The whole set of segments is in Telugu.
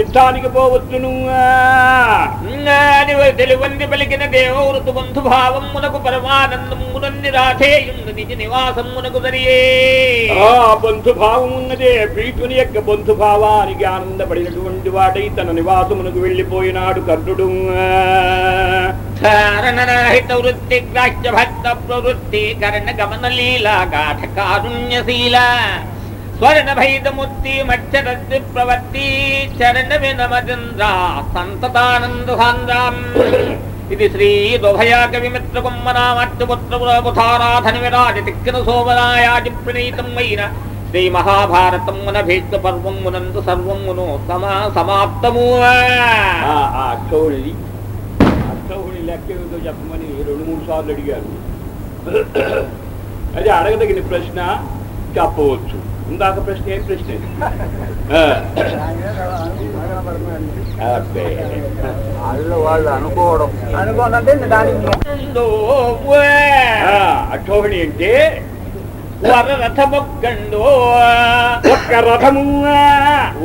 యుద్ధానికి పోవచ్చును. తెలువంది పలికిన దేవవృతు బంధు భావమునకు పరమానందమునన్ని రాధేయుండు నిజ నివాసమునకు దరియే. ఆ బంధుభావం ఉన్నదే ప్రీతుని యొక్క బంధుభావానికి ఆనందపడినటువంటి వాడై తన నివాసమునకు వెళ్ళిపోయినాడు కర్ణుడు. కారణరహిత వృత్తి గ్రాహ్య భక్త ప్రవృత్తి కరణ గమన లీలా గాఢ కారుణ్యశీల. స్వర్ణ భైదమూర్తి ప్రవర్తి చరణ వినమచంద్ర సంతతానంద ఇది శ్రీ దుభయాక విమిత్ర కుమ్మనామత్తుపుత్రపురారాధన విరాజ తిక్కిన సోమనాయాజి ప్రణీతం అయిన శ్రీ మహాభారతం మన భీష్మ పర్వం మునందు సర్వం మును సమా సమాప్తము ఆ ఆ అక్షౌహిణి లెక్క ఏమిటో చెప్పమని రెండు మూడు సార్లు అడిగారు అది అడగదగిన ప్రశ్న చెప్పవచ్చు. ఇందాక ప్రశ్న ఏం ప్రశ్న. వాళ్ళు అనుకోవడం. అనుకోనంటే దానికి ఆ, అక్షౌహిణి అంటే వరరథ మొగ్గండు ఒక్క రథము.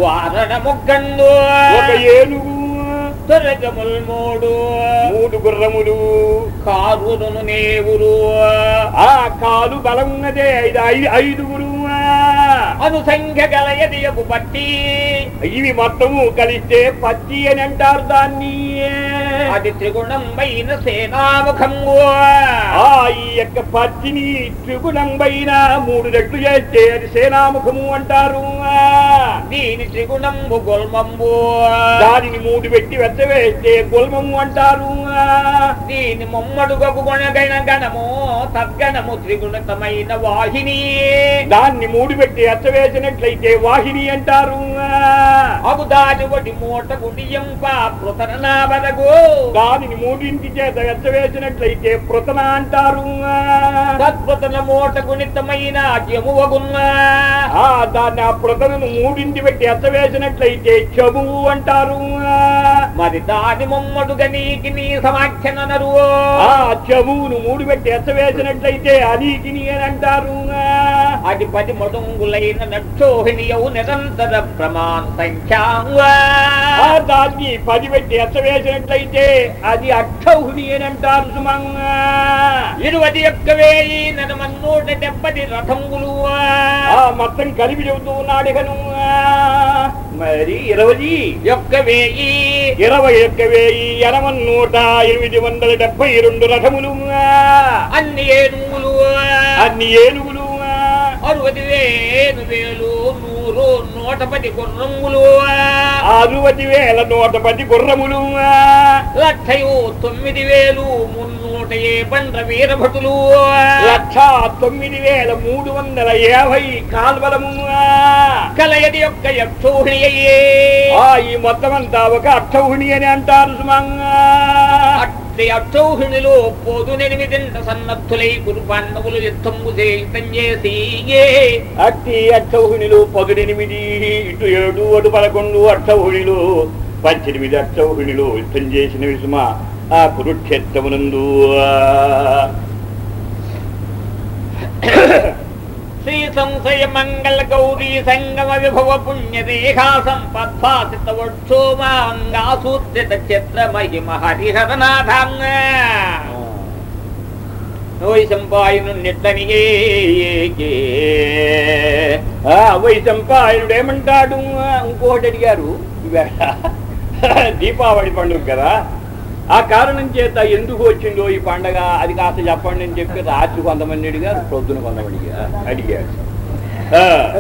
వారణ మొగ్గండు ఒక ఏనుగు. తొరగముల్ మూడు మూడు గుర్రములు. కారును నేవురు ఆ కాలు బలం ఐదు ఐదుగురు అను సంఖ్య గలయదియకు పట్టి ఇవి మొత్తము కలిస్తే పచ్చి అని అంటారు దాన్ని. అది త్రిగుణం పైన సేనాముఖంగు. ఆ ఈ యొక్క పచ్చిని త్రిగుణం పైన మూడు రెట్లు చేస్తే అది సేనాముఖము అంటారు. దీని త్రిగుణంబు గొల్మంబు. దానిని మూడు పెట్టి వెచ్చవేస్తే గుల్మము అంటారు. దీని మొమ్మడుగకు గుణగణ గణము తద్గణము త్రిగుణతమైన వాహిని. దాన్ని మూడు పెట్టి ఎచ్చవేసినట్లయితే వాహిని అంటారు. అగు దాని ఒకటి మూట గుడియంప పృతన బదగు దానిని మూడింటి చేత ఎచ్చవేసినట్లయితే పృతన అంటారు. తత్పృతన మూట గుణితమైన జమువగున్నా ఆ దాన్ని ఆ పృతను మూడింటి పెట్టి ఎచ్చవేసినట్లయితే చెబువు అంటారు. మరి దాని మొమ్మడుగా నీకి నీ సమాఖ్యనరు ఆ చెవును మూడు పెట్టి ఎచ్చవేసినట్లయితే అనీకిని అని అంటారు. అది పది మడుంగులైన నక్షోహిణియవు నిరంతర ప్రమాణ సంఖ్య దాన్ని పది పెట్టి ఎచ్చవేసినట్లయితే అది అక్షౌహిణి అని అంటారు సుమంగా. ఇరువది యొక్క వేయి నూట డెబ్బది రథంగులు. ఆ మొత్తం కలిపి చెబుతూ ఉన్నాడు ఇకను మరి ఇరవై యొక్క వేయి ఇరవై ఒక్క వెయ్యి ఎనభై నూట ఎనిమిది వందల డెబ్బై రెండు రథములు. అన్ని ఏనుగులు. అన్ని ఏనుగులు. అరవది వేలు వేలు నూరు నూట పది గుర్రంగులు అరవది వేల నూట పది గుర్రములు. లక్షయు తొమ్మిది వేలు మున్నూట ఏ బండ్ర వీరభటులు. లక్ష తొమ్మిది వేల మూడు వందల యాభై కాల్వలము. కలయది యొక్క యక్షోహిణి అయ్యే. ఆ ఈ మొత్తం అంతా ఒక అక్షౌహిణి అని అంటారు సుమంగా అట్టి అక్షౌహిణిలో పోదునెనిమిదింట సన్నద్ధులై గురు పాండవులు యుద్ధము చేసి అట్టి అక్షౌహిణిలు పదునెనిమిది ఇటు ఏడు అటు పదకొండు అక్షౌహిణిలు పద్దెనిమిది అక్షౌహిణిలు యుద్ధం చేసిన విసుమ ఆ కురుక్షేత్రమునందు శ్రీ సంశయ మంగళ గౌరీ సంగమ విభవ పుణ్యదేహా సంపద్భాసిత వక్షోమాంగాసూత్రిత చిత్ర మహిమ హరిహరనాథాంగ వైశంపాయను సంపాయను వైశంపాయనుడు ఏమంటాడు ఇంకోటి అడిగారు. దీపావళి పండుగ కదా. ఆ కారణం చేత ఎందుకు వచ్చిందో ఈ పండగ అది కాస్త చెప్పండి అని చెప్పి రాత్రి కొంతమంది అడిగారు పొద్దున కొంతమంది అడిగారు ఆ.